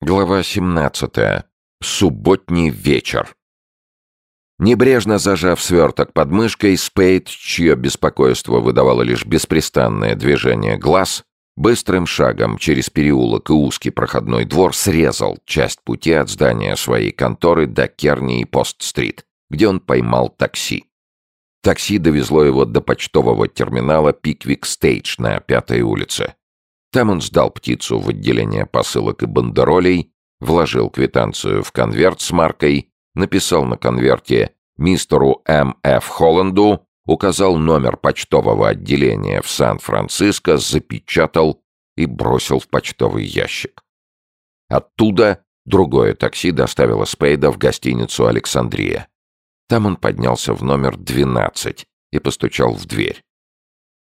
Глава 17. Субботний вечер. Небрежно зажав сверток под мышкой, Спейд, чье беспокойство выдавало лишь беспрестанное движение глаз, быстрым шагом через переулок и узкий проходной двор срезал часть пути от здания своей конторы до Керни и Пост-стрит, где он поймал такси. Такси довезло его до почтового терминала Пиквик-стейдж на Пятой улице. Там он сдал птицу в отделение посылок и бандеролей, вложил квитанцию в конверт с маркой, написал на конверте мистеру М.Ф. Холланду, указал номер почтового отделения в Сан-Франциско, запечатал и бросил в почтовый ящик. Оттуда другое такси доставило Спейда в гостиницу «Александрия». Там он поднялся в номер 12 и постучал в дверь.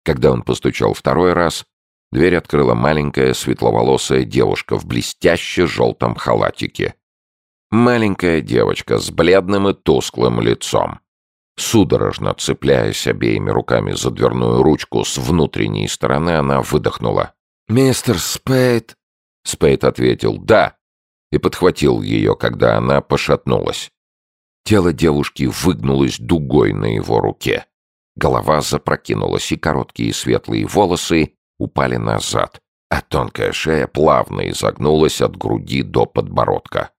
Когда он постучал второй раз, Дверь открыла маленькая светловолосая девушка в блестяще желтом халатике. Маленькая девочка с бледным и тусклым лицом. Судорожно цепляясь обеими руками за дверную ручку с внутренней стороны, она выдохнула. «Мистер Спейд?» Спейд ответил «да» и подхватил ее, когда она пошатнулась. Тело девушки выгнулось дугой на его руке. Голова запрокинулась, и короткие светлые волосы упали назад, а тонкая шея плавно изогнулась от груди до подбородка.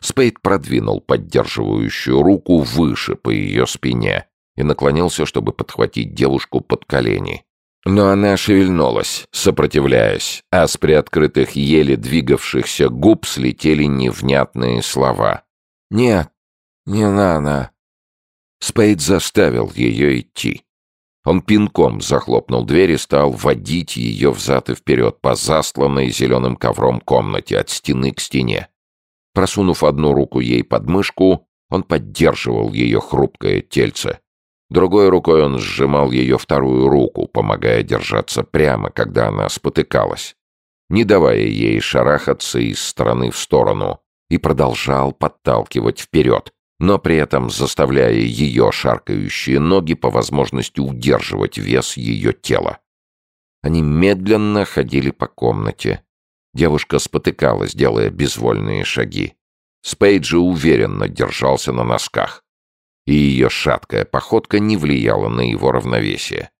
Спейд продвинул поддерживающую руку выше по ее спине и наклонился, чтобы подхватить девушку под колени. Но она шевельнулась, сопротивляясь, а с приоткрытых еле двигавшихся губ слетели невнятные слова. «Нет, не надо». Спейд заставил ее идти. Он пинком захлопнул дверь и стал водить ее взад и вперед по засланной зеленым ковром комнате от стены к стене. Просунув одну руку ей под мышку, он поддерживал ее хрупкое тельце. Другой рукой он сжимал ее вторую руку, помогая держаться прямо, когда она спотыкалась, не давая ей шарахаться из стороны в сторону, и продолжал подталкивать вперед, но при этом заставляя ее шаркающие ноги по возможности удерживать вес ее тела. Они медленно ходили по комнате. Девушка спотыкалась, делая безвольные шаги. Спейд же уверенно держался на носках. И ее шаткая походка не влияла на его равновесие.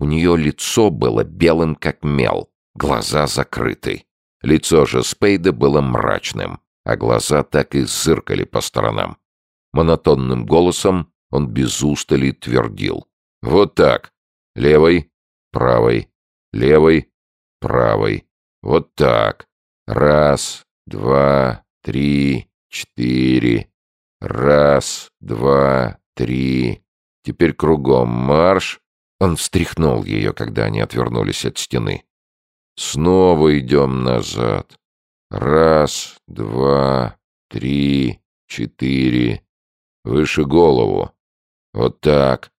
У нее лицо было белым, как мел, глаза закрыты. Лицо же Спейда было мрачным, а глаза так и зыркали по сторонам. Монотонным голосом он без устали твердил. «Вот так. Левой, правой, левой, правой. Вот так. Раз, два, три, четыре. Раз, два, три. Теперь кругом марш». Он встряхнул ее, когда они отвернулись от стены. «Снова идем назад. Раз, два, три, четыре. Выше голову. Вот так.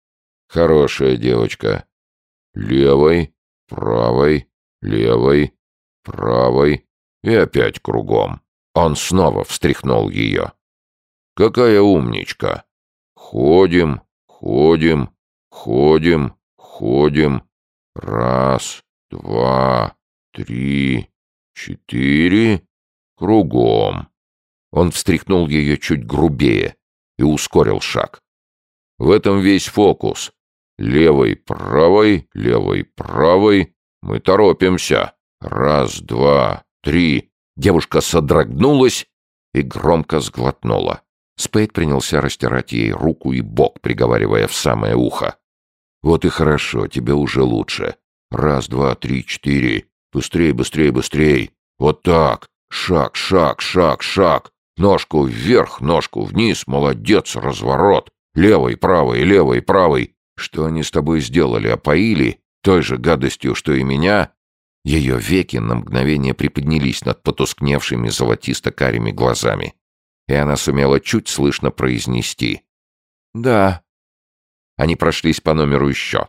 Хорошая девочка. Левой, правой, левой, правой и опять кругом. Он снова встряхнул ее. Какая умничка. Ходим, ходим, ходим, ходим. Раз, два, три, четыре. Кругом. Он встряхнул ее чуть грубее и ускорил шаг. В этом весь фокус. Левой, правой, левой, правой. Мы торопимся. Раз, два, три. Девушка содрогнулась и громко сглотнула. Спейд принялся растирать ей руку и бок, приговаривая в самое ухо. «Вот и хорошо, тебе уже лучше. Раз, два, три, четыре. Быстрей, быстрей, быстрей. Вот так. Шаг, шаг, шаг, шаг. Ножку вверх, ножку вниз, молодец, разворот. Левый, правый, левый, правый. Что они с тобой сделали, опоили? Той же гадостью, что и меня?» Ее веки на мгновение приподнялись над потускневшими золотисто-карими глазами, и она сумела чуть слышно произнести «Да». Они прошлись по номеру еще.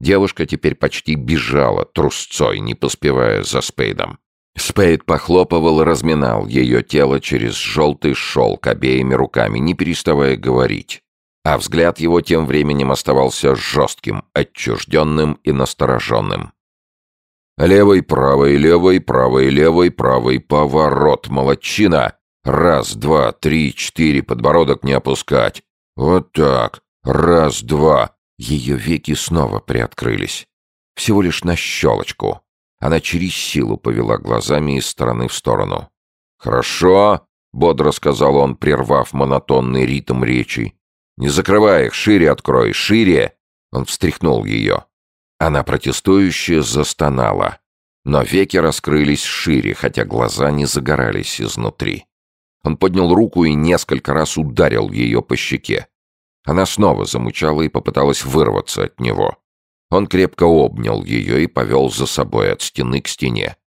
Девушка теперь почти бежала трусцой, не поспевая за Спейдом. Спейд похлопывал и разминал ее тело через желтый шелк обеими руками, не переставая говорить. А взгляд его тем временем оставался жестким, отчужденным и настороженным. Левый, правый, левый, правый, левый, правый, поворот, молодчина. Раз, два, три, четыре, подбородок не опускать. Вот так. Раз, два. Ее веки снова приоткрылись. Всего лишь на щелочку. Она через силу повела глазами из стороны в сторону. «Хорошо», — бодро сказал он, прервав монотонный ритм речи. «Не закрывай их, шире открой, шире!» Он встряхнул ее. Она протестующе застонала. Но веки раскрылись шире, хотя глаза не загорались изнутри. Он поднял руку и несколько раз ударил ее по щеке. Она снова замучала и попыталась вырваться от него. Он крепко обнял ее и повел за собой от стены к стене.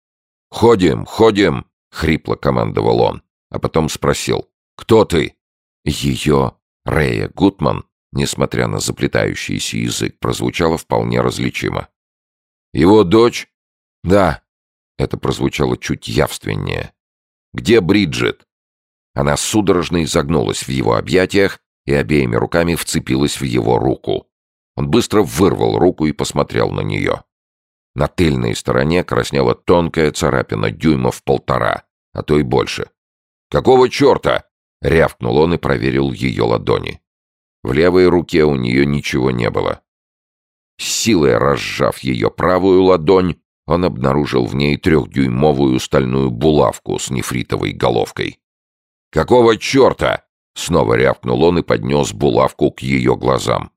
«Ходим, ходим!» — хрипло командовал он, а потом спросил. «Кто ты?» Ее, Рея Гутман, несмотря на заплетающийся язык, прозвучало вполне различимо. «Его дочь?» «Да». Это прозвучало чуть явственнее. «Где Бриджит?» Она судорожно изогнулась в его объятиях и обеими руками вцепилась в его руку. Он быстро вырвал руку и посмотрел на нее. На тыльной стороне краснела тонкая царапина дюймов полтора, а то и больше. «Какого черта?» — рявкнул он и проверил ее ладони. В левой руке у нее ничего не было. С силой разжав ее правую ладонь, он обнаружил в ней трехдюймовую стальную булавку с нефритовой головкой. «Какого черта?» — снова рявкнул он и поднес булавку к ее глазам.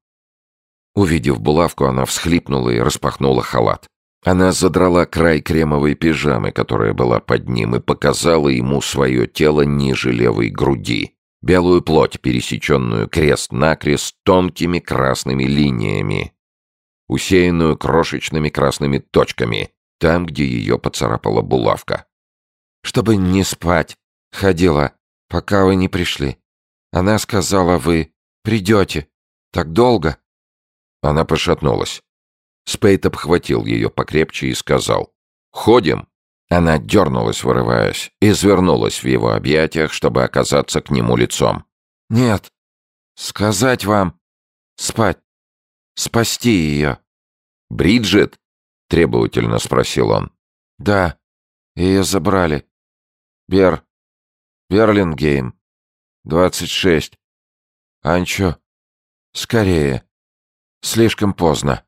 Увидев булавку, она всхлипнула и распахнула халат. Она задрала край кремовой пижамы, которая была под ним, и показала ему свое тело ниже левой груди. Белую плоть, пересеченную крест-накрест тонкими красными линиями, усеянную крошечными красными точками, там, где ее поцарапала булавка. «Чтобы не спать, ходила, пока вы не пришли. Она сказала, вы придете. Так долго?» Она пошатнулась. Спейт обхватил ее покрепче и сказал «Ходим». Она дернулась, вырываясь, и извернулась в его объятиях, чтобы оказаться к нему лицом. «Нет. Сказать вам. Спать. Спасти ее». «Бриджит?» — требовательно спросил он. «Да. Ее забрали. Бер. Берлингейм. Двадцать шесть. Анчо. Скорее. Слишком поздно».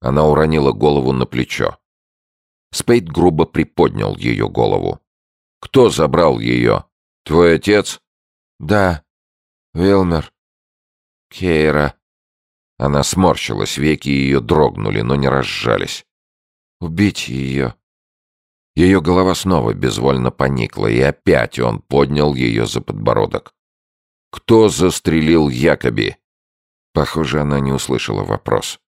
Она уронила голову на плечо. Спейд грубо приподнял ее голову. «Кто забрал ее? Твой отец?» «Да. Вилмер. Кейра». Она сморщилась, веки ее дрогнули, но не разжались. «Убить ее». Ее голова снова безвольно поникла, и опять он поднял ее за подбородок. «Кто застрелил Якоби?» Похоже, она не услышала вопрос.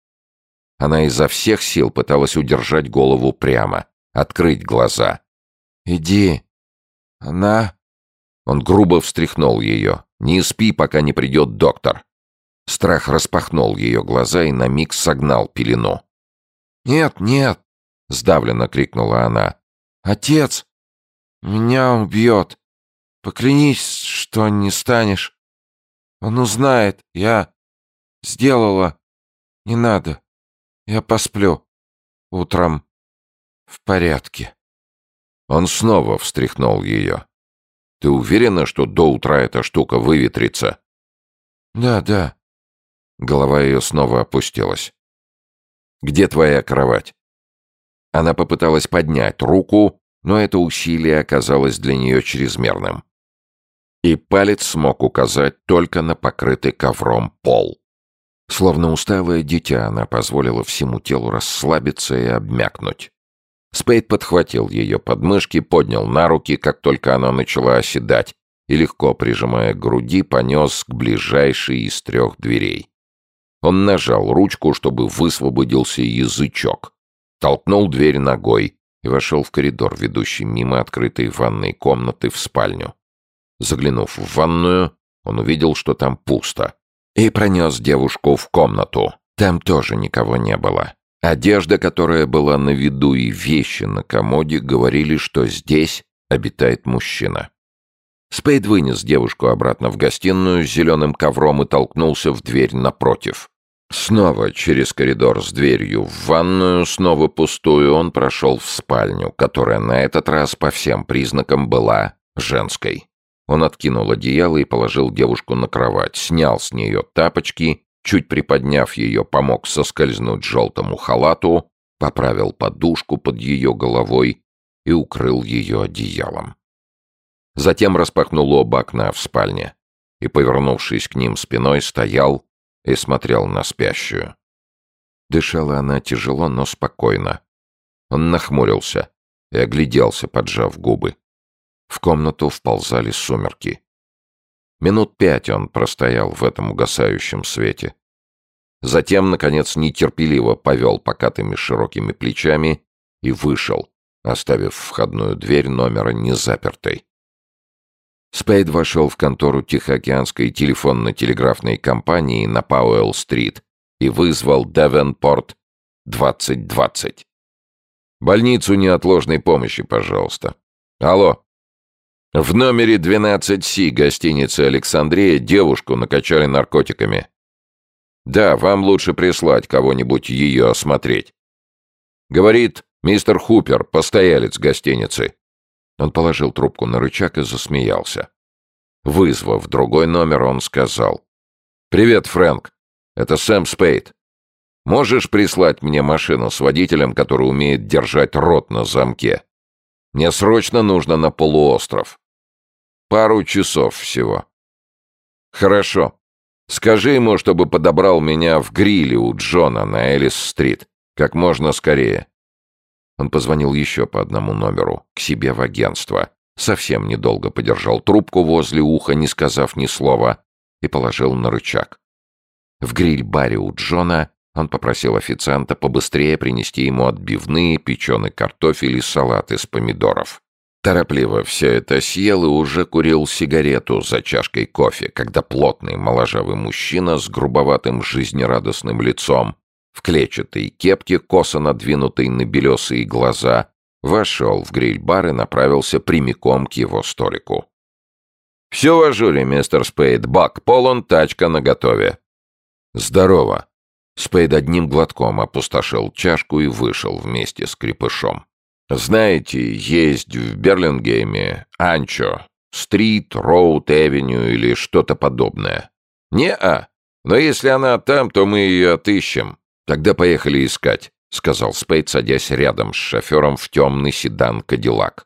Она изо всех сил пыталась удержать голову прямо, открыть глаза. «Иди. Она...» Он грубо встряхнул ее. «Не спи, пока не придет доктор». Страх распахнул ее глаза и на миг согнал пелену. «Нет, нет!» — сдавленно крикнула она. «Отец! Меня убьет! Поклянись, что не станешь! Он узнает, я сделала. Не надо. Я посплю. Утром в порядке. Он снова встряхнул ее. Ты уверена, что до утра эта штука выветрится? Да, да. Голова ее снова опустилась. Где твоя кровать? Она попыталась поднять руку, но это усилие оказалось для нее чрезмерным. И палец смог указать только на покрытый ковром пол. Словно усталое дитя, она позволила всему телу расслабиться и обмякнуть. Спейд подхватил ее подмышки, поднял на руки, как только она начала оседать, и, легко прижимая к груди, понес к ближайшей из трех дверей. Он нажал ручку, чтобы высвободился язычок, толкнул дверь ногой и вошел в коридор, ведущий мимо открытой ванной комнаты в спальню. Заглянув в ванную, он увидел, что там пусто и пронес девушку в комнату. Там тоже никого не было. Одежда, которая была на виду, и вещи на комоде говорили, что здесь обитает мужчина. Спейд вынес девушку обратно в гостиную с зеленым ковром и толкнулся в дверь напротив. Снова через коридор с дверью в ванную, снова пустую, он прошел в спальню, которая на этот раз по всем признакам была женской. Он откинул одеяло и положил девушку на кровать, снял с нее тапочки, чуть приподняв ее, помог соскользнуть желтому халату, поправил подушку под ее головой и укрыл ее одеялом. Затем распахнул оба окна в спальне и, повернувшись к ним спиной, стоял и смотрел на спящую. Дышала она тяжело, но спокойно. Он нахмурился и огляделся, поджав губы. В комнату вползали сумерки. Минут пять он простоял в этом угасающем свете. Затем, наконец, нетерпеливо повел покатыми широкими плечами и вышел, оставив входную дверь номера незапертой. Спейд вошел в контору Тихоокеанской телефонно-телеграфной компании на Пауэлл-стрит и вызвал Девенпорт 2020. «Больницу неотложной помощи, пожалуйста. Алло. В номере 12С гостиницы «Александрия» девушку накачали наркотиками. Да, вам лучше прислать кого-нибудь ее осмотреть. Говорит мистер Хупер, постоялец гостиницы. Он положил трубку на рычаг и засмеялся. Вызвав другой номер, он сказал. «Привет, Фрэнк. Это Сэм Спейд. Можешь прислать мне машину с водителем, который умеет держать рот на замке? Мне срочно нужно на полуостров. Пару часов всего». «Хорошо. Скажи ему, чтобы подобрал меня в гриле у Джона на Элис-стрит. Как можно скорее. Он позвонил еще по одному номеру, к себе в агентство. Совсем недолго подержал трубку возле уха, не сказав ни слова, и положил на рычаг. В гриль-баре у Джона он попросил официанта побыстрее принести ему отбивные, печеный картофель и салат из помидоров. Торопливо все это съел и уже курил сигарету за чашкой кофе, когда плотный моложавый мужчина с грубоватым жизнерадостным лицом в клетчатой кепке, косо надвинутой на белесые глаза, вошел в гриль-бар и направился прямиком к его столику. «Все в ажуре, мистер Спейд. Бак полон, тачка наготове». «Здорово». Спейд одним глотком опустошил чашку и вышел вместе с крепышом. «Знаете, есть в Берлингейме Анчо, Стрит, Роуд, Эвеню или что-то подобное?» «Не-а. Но если она там, то мы ее отыщем. «Тогда поехали искать», — сказал Спейд, садясь рядом с шофером в темный седан «Кадиллак».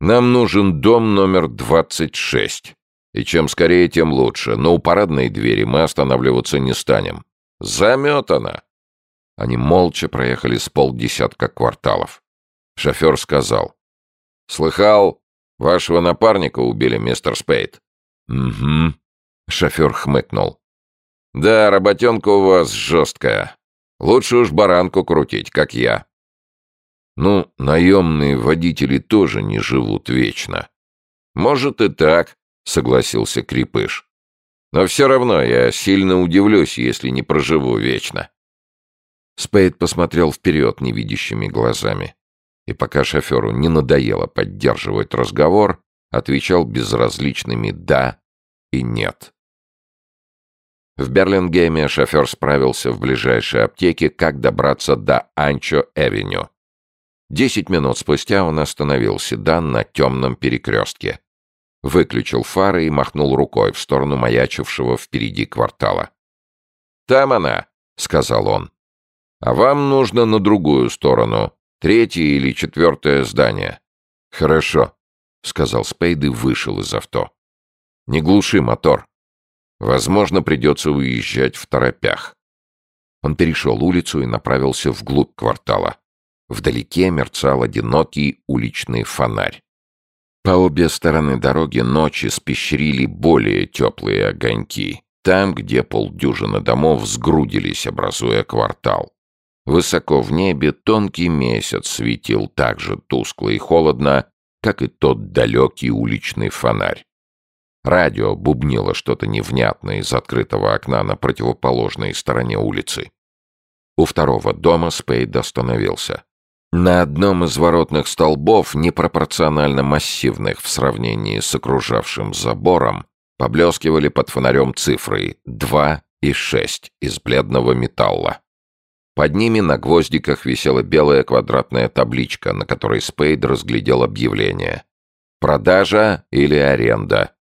«Нам нужен дом номер 26. И чем скорее, тем лучше. Но у парадной двери мы останавливаться не станем. Заметано!» Они молча проехали с полдесятка кварталов. Шофер сказал. «Слыхал, вашего напарника убили, мистер Спейд?» «Угу». Шофер хмыкнул. «Да, работенка у вас жесткая. Лучше уж баранку крутить, как я». «Ну, наемные водители тоже не живут вечно». «Может и так», — согласился Крепыш. «Но все равно я сильно удивлюсь, если не проживу вечно». Спейд посмотрел вперед невидящими глазами. И пока шоферу не надоело поддерживать разговор, отвечал безразличными «да» и «нет». В Берлингеме шофер справился в ближайшей аптеке, как добраться до Анчо-Эвеню. Десять минут спустя он остановил седан на темном перекрестке. Выключил фары и махнул рукой в сторону маячившего впереди квартала. «Там она», — сказал он. «А вам нужно на другую сторону, третье или четвертое здание». «Хорошо», — сказал Спейд и вышел из авто. «Не глуши мотор». Возможно, придется уезжать в торопях. Он перешел улицу и направился вглубь квартала. Вдалеке мерцал одинокий уличный фонарь. По обе стороны дороги ночи спещрили более теплые огоньки, там, где полдюжины домов сгрудились, образуя квартал. Высоко в небе тонкий месяц светил так же тускло и холодно, как и тот далекий уличный фонарь. Радио бубнило что-то невнятное из открытого окна на противоположной стороне улицы. У второго дома Спейд остановился. На одном из воротных столбов, непропорционально массивных в сравнении с окружавшим забором, поблескивали под фонарем цифры 2 и шесть из бледного металла. Под ними на гвоздиках висела белая квадратная табличка, на которой Спейд разглядел объявление. «Продажа или аренда?»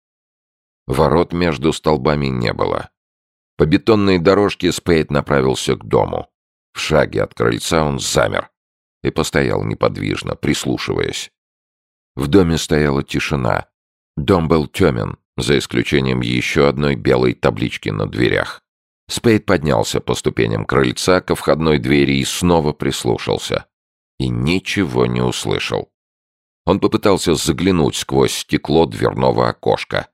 Ворот между столбами не было. По бетонной дорожке Спейд направился к дому. В шаге от крыльца он замер и постоял неподвижно, прислушиваясь. В доме стояла тишина. Дом был темен, за исключением еще одной белой таблички на дверях. Спейд поднялся по ступеням крыльца ко входной двери и снова прислушался. И ничего не услышал. Он попытался заглянуть сквозь стекло дверного окошка.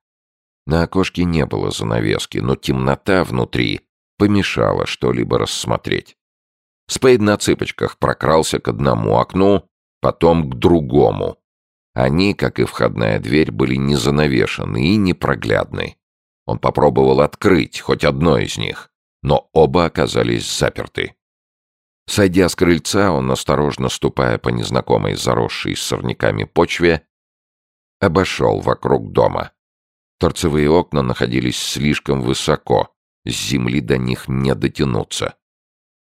На окошке не было занавески, но темнота внутри помешала что-либо рассмотреть. Спейд на цыпочках прокрался к одному окну, потом к другому. Они, как и входная дверь, были не занавешены и непроглядны. Он попробовал открыть хоть одно из них, но оба оказались заперты. Сойдя с крыльца, он, осторожно ступая по незнакомой заросшей сорняками почве, обошел вокруг дома. Торцевые окна находились слишком высоко, с земли до них не дотянуться.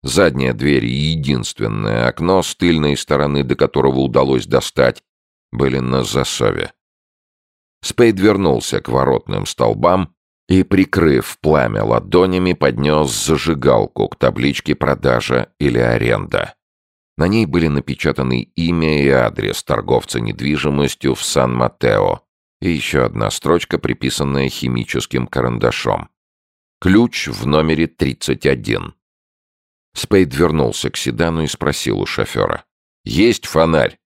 Задняя дверь и единственное окно, с тыльной стороны до которого удалось достать, были на засове. Спейд вернулся к воротным столбам и, прикрыв пламя ладонями, поднес зажигалку к табличке «Продажа» или «Аренда». На ней были напечатаны имя и адрес торговца недвижимостью в Сан-Матео и еще одна строчка, приписанная химическим карандашом. Ключ в номере 31. Спейд вернулся к седану и спросил у шофера. «Есть фонарь?»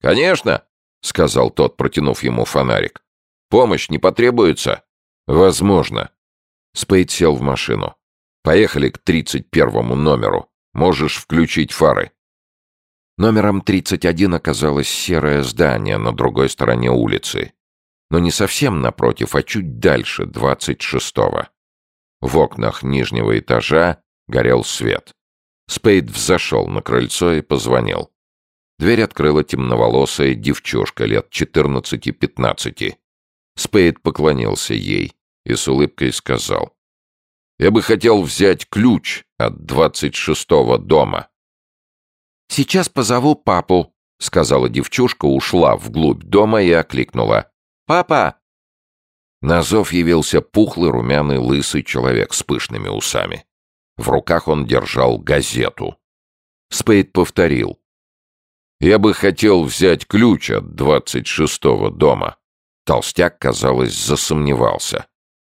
«Конечно», — сказал тот, протянув ему фонарик. «Помощь не потребуется?» «Возможно». Спейд сел в машину. «Поехали к тридцать первому номеру. Можешь включить фары». Номером 31 оказалось серое здание на другой стороне улицы. Но не совсем напротив, а чуть дальше, 26-го. В окнах нижнего этажа горел свет. Спейд взошел на крыльцо и позвонил. Дверь открыла темноволосая девчушка лет 14-15. Спейд поклонился ей и с улыбкой сказал. «Я бы хотел взять ключ от 26-го дома». «Сейчас позову папу», — сказала девчушка, ушла вглубь дома и окликнула. «Папа!» На зов явился пухлый, румяный, лысый человек с пышными усами. В руках он держал газету. Спейд повторил. «Я бы хотел взять ключ от двадцать шестого дома». Толстяк, казалось, засомневался.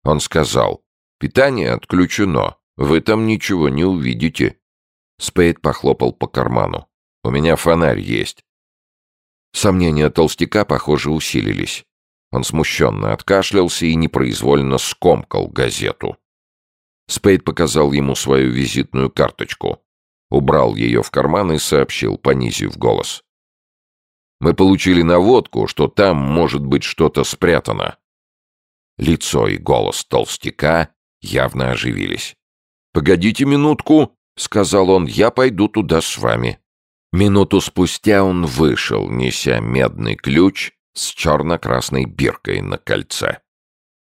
Он сказал, «Питание отключено. Вы там ничего не увидите». Спейд похлопал по карману. «У меня фонарь есть». Сомнения толстяка, похоже, усилились. Он смущенно откашлялся и непроизвольно скомкал газету. Спейд показал ему свою визитную карточку. Убрал ее в карман и сообщил, понизив голос. «Мы получили наводку, что там может быть что-то спрятано». Лицо и голос толстяка явно оживились. «Погодите минутку», — сказал он, — «я пойду туда с вами». Минуту спустя он вышел, неся медный ключ с черно-красной биркой на кольце.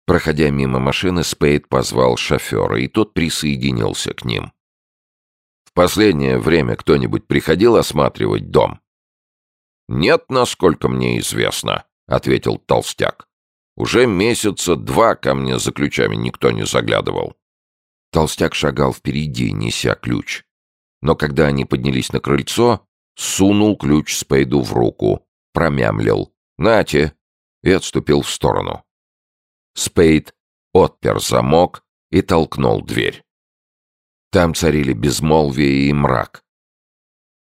Проходя мимо машины, Спейд позвал шофера, и тот присоединился к ним. «В последнее время кто-нибудь приходил осматривать дом?» «Нет, насколько мне известно», — ответил толстяк. «Уже месяца два ко мне за ключами никто не заглядывал». Толстяк шагал впереди, неся ключ. Но когда они поднялись на крыльцо, сунул ключ Спейду в руку, промямлил «Нате!» и отступил в сторону. Спейд отпер замок и толкнул дверь. Там царили безмолвие и мрак.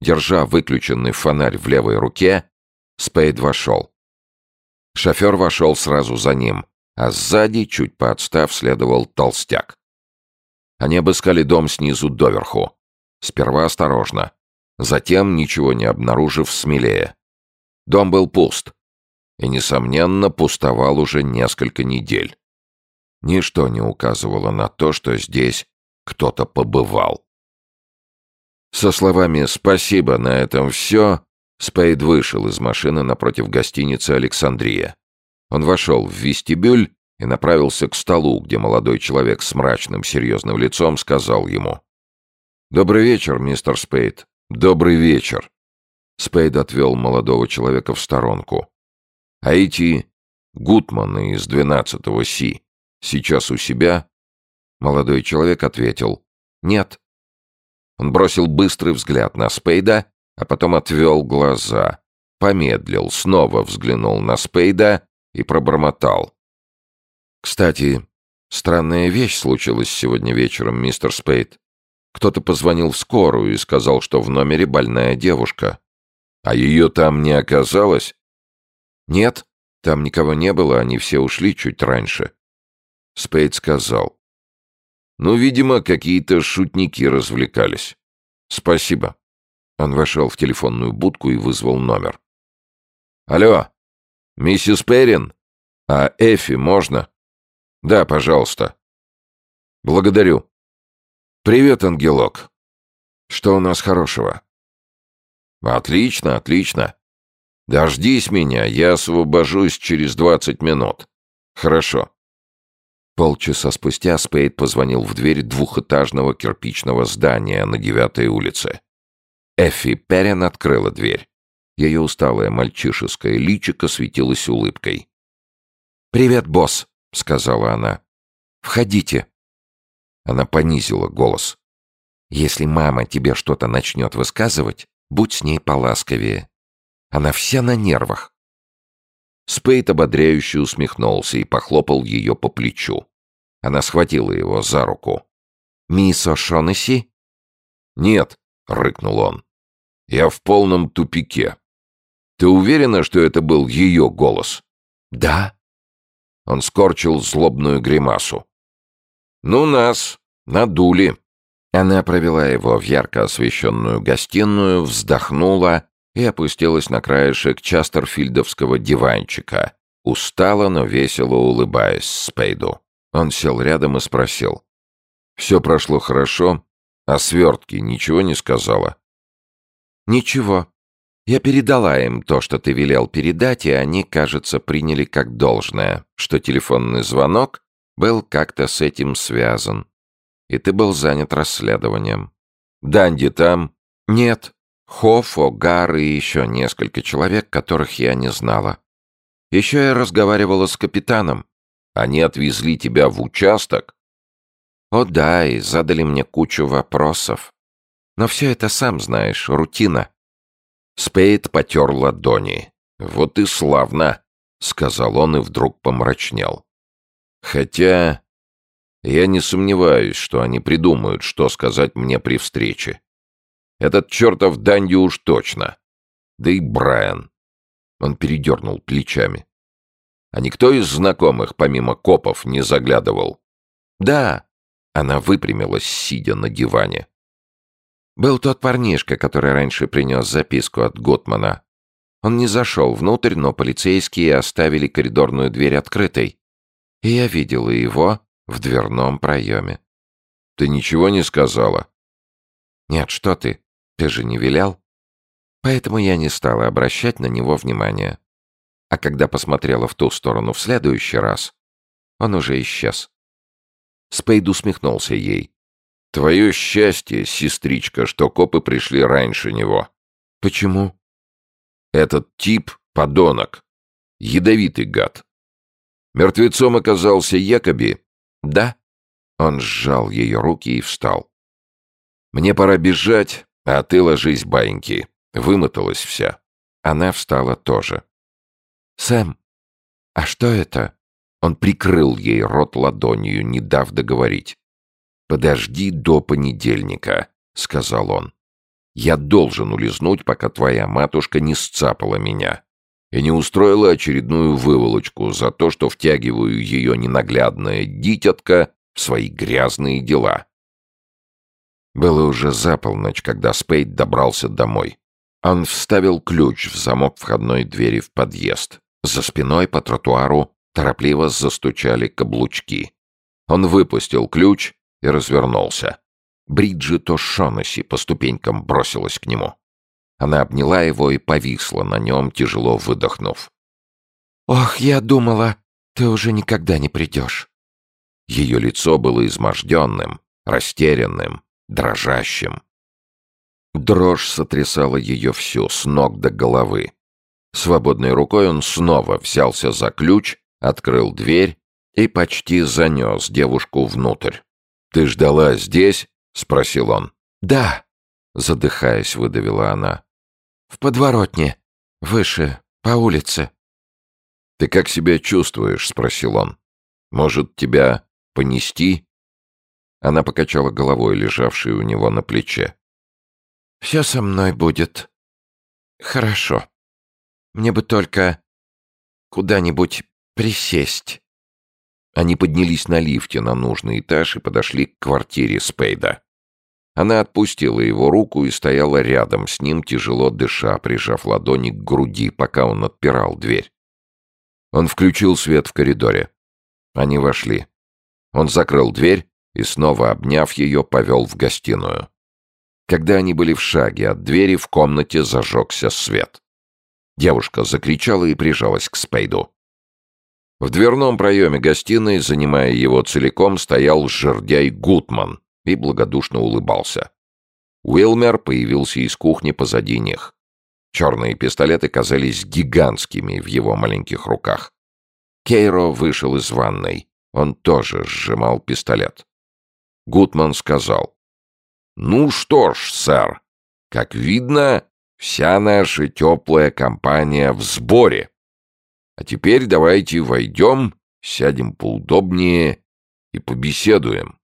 Держа выключенный фонарь в левой руке, Спейд вошел. Шофер вошел сразу за ним, а сзади, чуть поотстав, следовал толстяк. Они обыскали дом снизу доверху. Сперва осторожно, затем, ничего не обнаружив, смелее. Дом был пуст и, несомненно, пустовал уже несколько недель. Ничто не указывало на то, что здесь кто-то побывал. Со словами «спасибо, на этом все», Спейд вышел из машины напротив гостиницы «Александрия». Он вошел в вестибюль и направился к столу, где молодой человек с мрачным серьезным лицом сказал ему. «Добрый вечер, мистер Спейд. Добрый вечер». Спейд отвел молодого человека в сторонку. «А эти Гутманы из 12-го Си сейчас у себя?» Молодой человек ответил. «Нет». Он бросил быстрый взгляд на Спейда, а потом отвел глаза, помедлил, снова взглянул на Спейда и пробормотал. «Кстати, странная вещь случилась сегодня вечером, мистер Спейд. Кто-то позвонил в скорую и сказал, что в номере больная девушка. А ее там не оказалось?» «Нет, там никого не было, они все ушли чуть раньше». Спейд сказал. «Ну, видимо, какие-то шутники развлекались. Спасибо». Он вошел в телефонную будку и вызвал номер. «Алло, миссис Перрин? А Эфи можно?» «Да, пожалуйста». «Благодарю». «Привет, ангелок. Что у нас хорошего?» «Отлично, отлично. Дождись меня, я освобожусь через двадцать минут». «Хорошо». Полчаса спустя Спейд позвонил в дверь двухэтажного кирпичного здания на девятой улице. Эффи Перрин открыла дверь. Ее усталое мальчишеское личико светилось улыбкой. «Привет, босс!» — сказала она. «Входите». Она понизила голос. «Если мама тебе что-то начнет высказывать, будь с ней поласковее. Она вся на нервах». Спейт ободряюще усмехнулся и похлопал ее по плечу. Она схватила его за руку. «Мисс О'Шонесси?» «Нет», — рыкнул он. «Я в полном тупике. Ты уверена, что это был ее голос?» «Да», он скорчил злобную гримасу. «Ну, нас надули». Она провела его в ярко освещенную гостиную, вздохнула и опустилась на краешек частерфильдовского диванчика, устало, но весело улыбаясь Спейду. Он сел рядом и спросил. «Все прошло хорошо, а свертки ничего не сказала?» «Ничего. Я передала им то, что ты велел передать, и они, кажется, приняли как должное, что телефонный звонок был как-то с этим связан. И ты был занят расследованием. Данди там? Нет. Хоффо, Гар и еще несколько человек, которых я не знала. Еще я разговаривала с капитаном. Они отвезли тебя в участок? О да, и задали мне кучу вопросов. Но все это, сам знаешь, рутина. Спейд потер ладони. «Вот и славно», — сказал он и вдруг помрачнел. «Хотя я не сомневаюсь, что они придумают, что сказать мне при встрече. Этот чертов Данди уж точно. Да и Брайан». Он передернул плечами. «А никто из знакомых, помимо копов, не заглядывал?» «Да», — она выпрямилась, сидя на диване. Был тот парнишка, который раньше принес записку от Готмана. Он не зашел внутрь, но полицейские оставили коридорную дверь открытой. И я видела его в дверном проеме. «Ты ничего не сказала?» «Нет, что ты? Ты же не велел?» Поэтому я не стала обращать на него внимания. А когда посмотрела в ту сторону в следующий раз, он уже исчез. Спейд усмехнулся ей. Твое счастье, сестричка, что копы пришли раньше него. Почему? Этот тип — подонок. Ядовитый гад. Мертвецом оказался Якоби? Да. Он сжал ее руки и встал. Мне пора бежать, а ты ложись, баиньки. Вымоталась вся. Она встала тоже. «Сэм, а что это?» Он прикрыл ей рот ладонью, не дав договорить. «Подожди до понедельника», — сказал он. «Я должен улизнуть, пока твоя матушка не сцапала меня и не устроила очередную выволочку за то, что втягиваю ее ненаглядное дитятка в свои грязные дела». Было уже за полночь, когда Спейд добрался домой. Он вставил ключ в замок входной двери в подъезд. За спиной по тротуару торопливо застучали каблучки. Он выпустил ключ и развернулся. Бриджит О'Шонесси по ступенькам бросилась к нему. Она обняла его и повисла на нем, тяжело выдохнув. «Ох, я думала, Ты уже никогда не придешь». Ее лицо было изможденным, растерянным, дрожащим. Дрожь сотрясала ее всю, с ног до головы. Свободной рукой он снова взялся за ключ, открыл дверь и почти занес девушку внутрь. «Ты ждала здесь?» — спросил он. «Да», — задыхаясь, выдавила она. «В подворотне. Выше, по улице». «Ты как себя чувствуешь?» — спросил он. «Может, тебя понести?» Она покачала головой, лежавшей у него на плече. «Все со мной будет хорошо. Мне бы только куда-нибудь присесть». Они поднялись на лифте на нужный этаж и подошли к квартире Спейда. Она отпустила его руку и стояла рядом с ним, тяжело дыша, прижав ладони к груди, пока он отпирал дверь. Он включил свет в коридоре. Они вошли. Он закрыл дверь и, снова обняв ее, повел в гостиную. Когда они были в шаге от двери, в комнате зажегся свет. Девушка закричала и прижалась к Спейду. В дверном проеме гостиной, занимая его целиком, стоял жердяй Гутман и благодушно улыбался. Уилмер появился из кухни позади них. Черные пистолеты казались гигантскими в его маленьких руках. Кейро вышел из ванной. Он тоже сжимал пистолет. Гутман сказал. «Ну что ж, сэр, как видно, вся наша теплая компания в сборе. А теперь давайте войдем, сядем поудобнее и побеседуем.